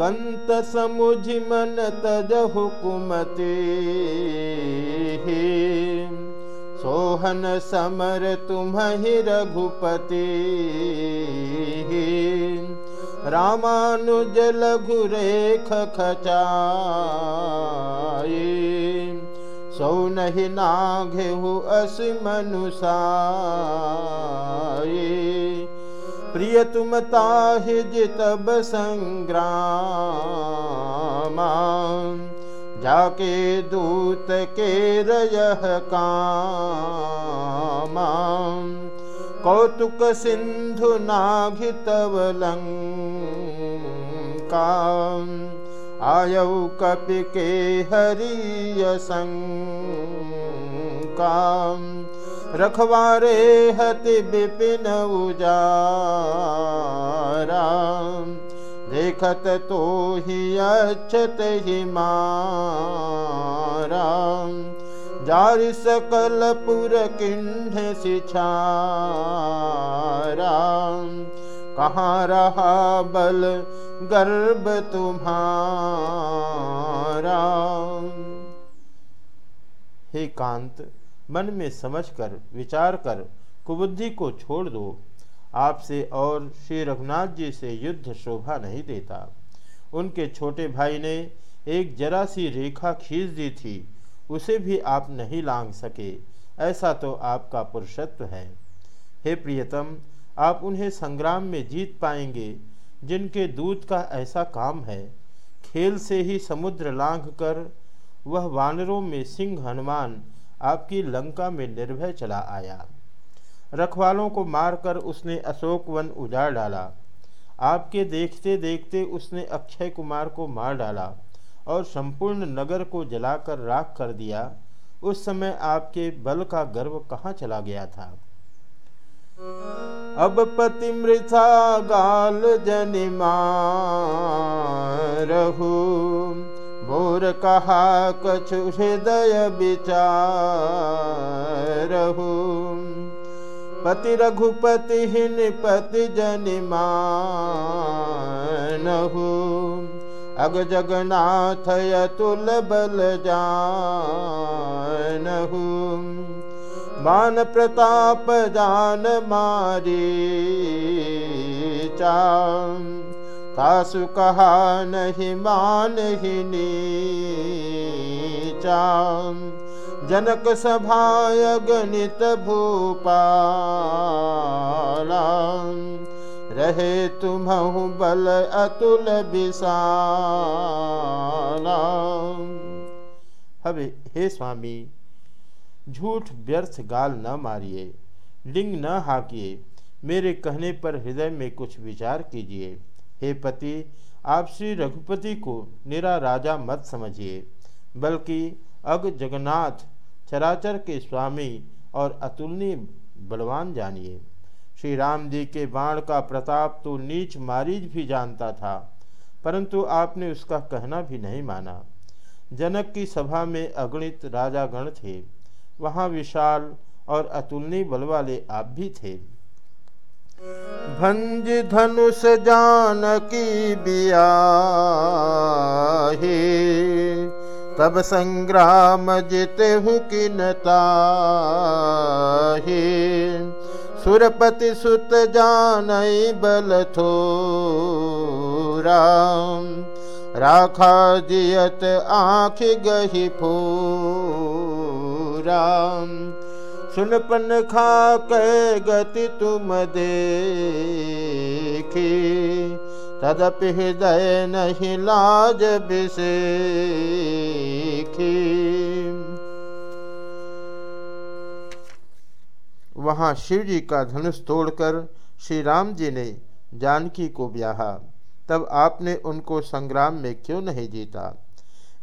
मन तज हुकुमती सोहन समर तुम ही रघुपति। रामानुज लघु रेख खचाई सौ नहीं नाघेहु अस मनुषाई प्रिय तुम ताहि जितब संग्राम जाके दूत के रयह काम। कौतुक सिंधु नाघितव लंका आयौ कपि के हरिय संका रखवारे हति विपिन उजारा। देखत तो ही अच्छत ही मारा। जारि सकल पुर किंड सिछारा। कहाँ रहा बल गर्भ तुम्हारा। हे कांत मन में समझकर, विचार कर, कुबुद्धि को छोड़ दो। आपसे और श्री रघुनाथ जी से युद्ध शोभा नहीं देता। उनके छोटे भाई ने एक जरा सी रेखा खींच दी थी। उसे भी आप नहीं लांग सके। ऐसा तो आपका पुरुषत्व है। हे प्रियतम, आप उन्हें संग्राम में जीत पाएँगे। जिनके दूत का ऐसा काम है, खेल से ही समुद्र लांघ कर वह वानरों में सिंह हनुमान आपकी लंका में निर्भय चला आया। रखवालों को मारकर उसने अशोक वन उजाड़ डाला। आपके देखते देखते उसने अक्षय कुमार को मार डाला और संपूर्ण नगर को जलाकर राख कर दिया। उस समय आपके बल का गर्व कहाँ चला गया था? अब पति मृथा गाल जनिमा रहू। मोर कहा, कछु हृदय विचारहू पति रघुपति हिन पति जनिमानहू अग जगन्नाथ यतुल बल जानहू मान प्रताप जान मारी चाम सासु कहा नहीं मान ही नीचाम जनक सभाय गणित भूपाला रहे तुम बल अतुल विशाला। हवे, हे स्वामी, झूठ व्यर्थ गाल न मारिए, लिंग न हाकिए, मेरे कहने पर हृदय में कुछ विचार कीजिए। हे पति, आप श्री रघुपति को निरा राजा मत समझिए, बल्कि अग जगन्नाथ, चराचर के स्वामी और अतुलनीय बलवान जानिए। श्री राम जी के बाण का प्रताप तो नीच मारीज भी जानता था, परंतु आपने उसका कहना भी नहीं माना। जनक की सभा में अगणित राजागण थे, वहाँ विशाल और अतुलनीय बल वाले आप भी थे। भंज धनुष जान की बिया तब संग्राम जीते हूँ किनता सुरपति सुत जान बल थो राम राखा जियत आँख गही राम सुनपन खा के गति तुम देखी। तदपि हृदय नहीं लाज बिसेखी। वहाँ शिव जी का धनुष तोड़कर श्री राम जी ने जानकी को ब्याहा। तब आपने उनको संग्राम में क्यों नहीं जीता?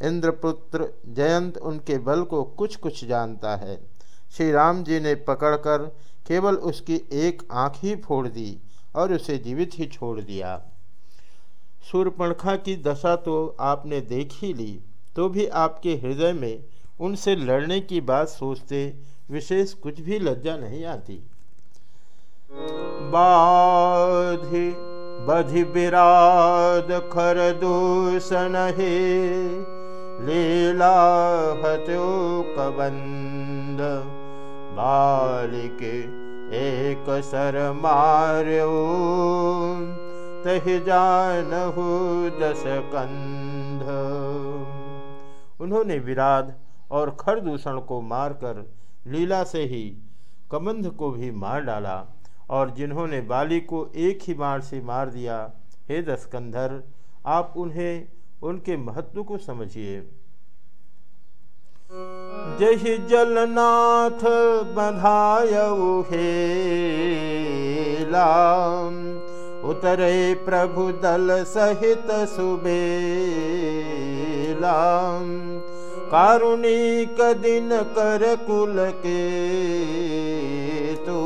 इंद्रपुत्र जयंत उनके बल को कुछ कुछ जानता है। श्री राम जी ने पकड़कर केवल उसकी एक आँख ही फोड़ दी और उसे जीवित ही छोड़ दिया। सूर्यपणखा की दशा तो आपने देख ही ली तो भी आपके हृदय में उनसे लड़ने की बात सोचते विशेष कुछ भी लज्जा नहीं आती। बाधि, बधि विराद खर दूषण लीला हतो कबंद। बालिके एक सर मार्यो तहि जानहु दस कंध। उन्होंने विराध और खरदूषण को मारकर लीला से ही कमंध को भी मार डाला और जिन्होंने बाली को एक ही बाण से मार दिया, हे दस्कंधर, आप उन्हें, उनके महत्व को समझिए। जही जलनाथ बधाय हे उतरे प्रभु दल सहित सुबेलाम कारुणिक दिन कर कुल के तू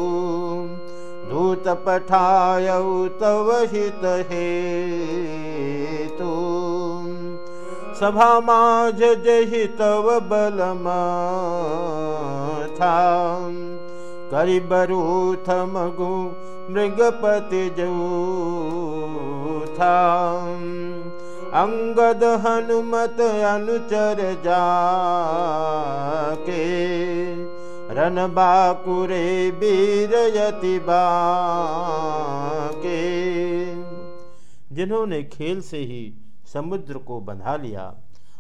दूत पठाय तव हित हे सभा माझ जहि तव बलमा था करी बरूथ मगु मृगपति था अंगद हनुमत अनुचर जा के रन बाकुरे बीरयति के जिन्होंने खेल से ही समुद्र को बंधा लिया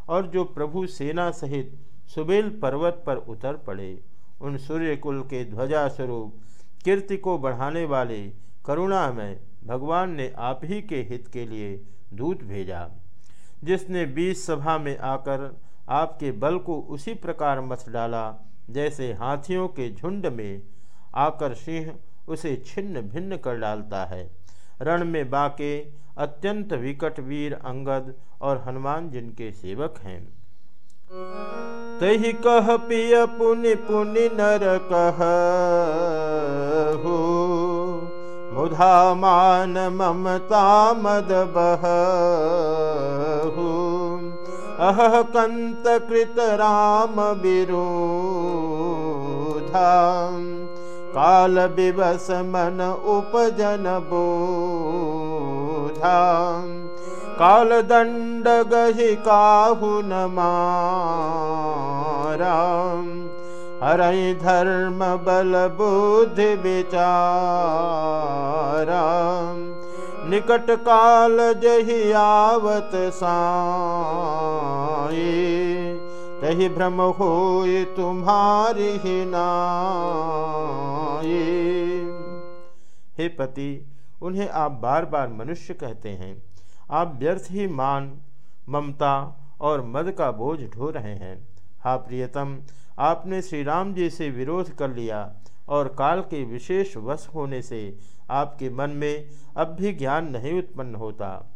और जो प्रभु सेना सहित सुबेल पर्वत पर उतर पड़े, उन सूर्यकुल के ध्वजा स्वरूप कीर्ति को बढ़ाने वाले करुणा में भगवान ने आप ही के हित के लिए दूत भेजा, जिसने बीस सभा में आकर आपके बल को उसी प्रकार मथ डाला जैसे हाथियों के झुंड में आकर सिंह उसे छिन्न भिन्न कर डालता है। रण में बाके, अत्यंत विकट वीर अंगद और हनुमान जिनके सेवक हैं। तही कह पिय पुनि पुनि नर कह हो मुधा मान ममता मद बह। हो अह कंत कृत राम विरोधा। काल विवस मन उपजन बोधा। काल दंड गहि काहु न मारा। हरई धर्म बल बुद्धि विचारा। निकट काल जही आवत साई तही भ्रम हो तुम्हारी ही नाई। हे पति, उन्हें आप बार बार मनुष्य कहते हैं। आप व्यर्थ ही मान, ममता और मद का बोझ ढो रहे हैं। हा प्रियतम, आपने श्री राम जी से विरोध कर लिया और काल के विशेष वश होने से आपके मन में अब भी ज्ञान नहीं उत्पन्न होता।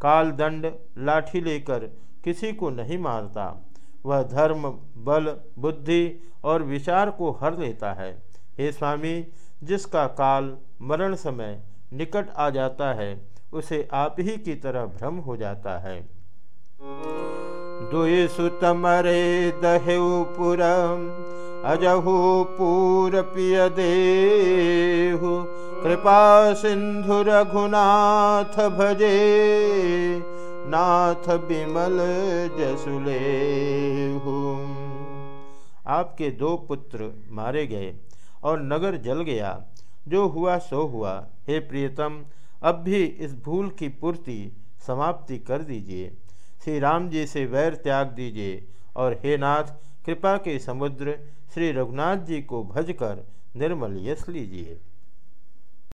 काल दंड लाठी लेकर किसी को नहीं मारता। वह धर्म, बल, बुद्धि और विचार को हर लेता है। हे स्वामी, जिसका काल मरण समय निकट आ जाता है, उसे आप ही की तरह भ्रम हो जाता है। दुई पूर पिय देहु, कृपा सिंधु रघुनाथ भजे। नाथ बिमल जसुले आपके दो पुत्र मारे गए और नगर जल गया। जो हुआ, सो हुआ। हे प्रियतम, अब भी इस भूल की पूर्ति समाप्ति कर दीजिए। श्री राम जी से वैर त्याग दीजिए और हे नाथ, कृपा के समुद्र श्री रघुनाथ जी को भजकर निर्मल यश लीजिए।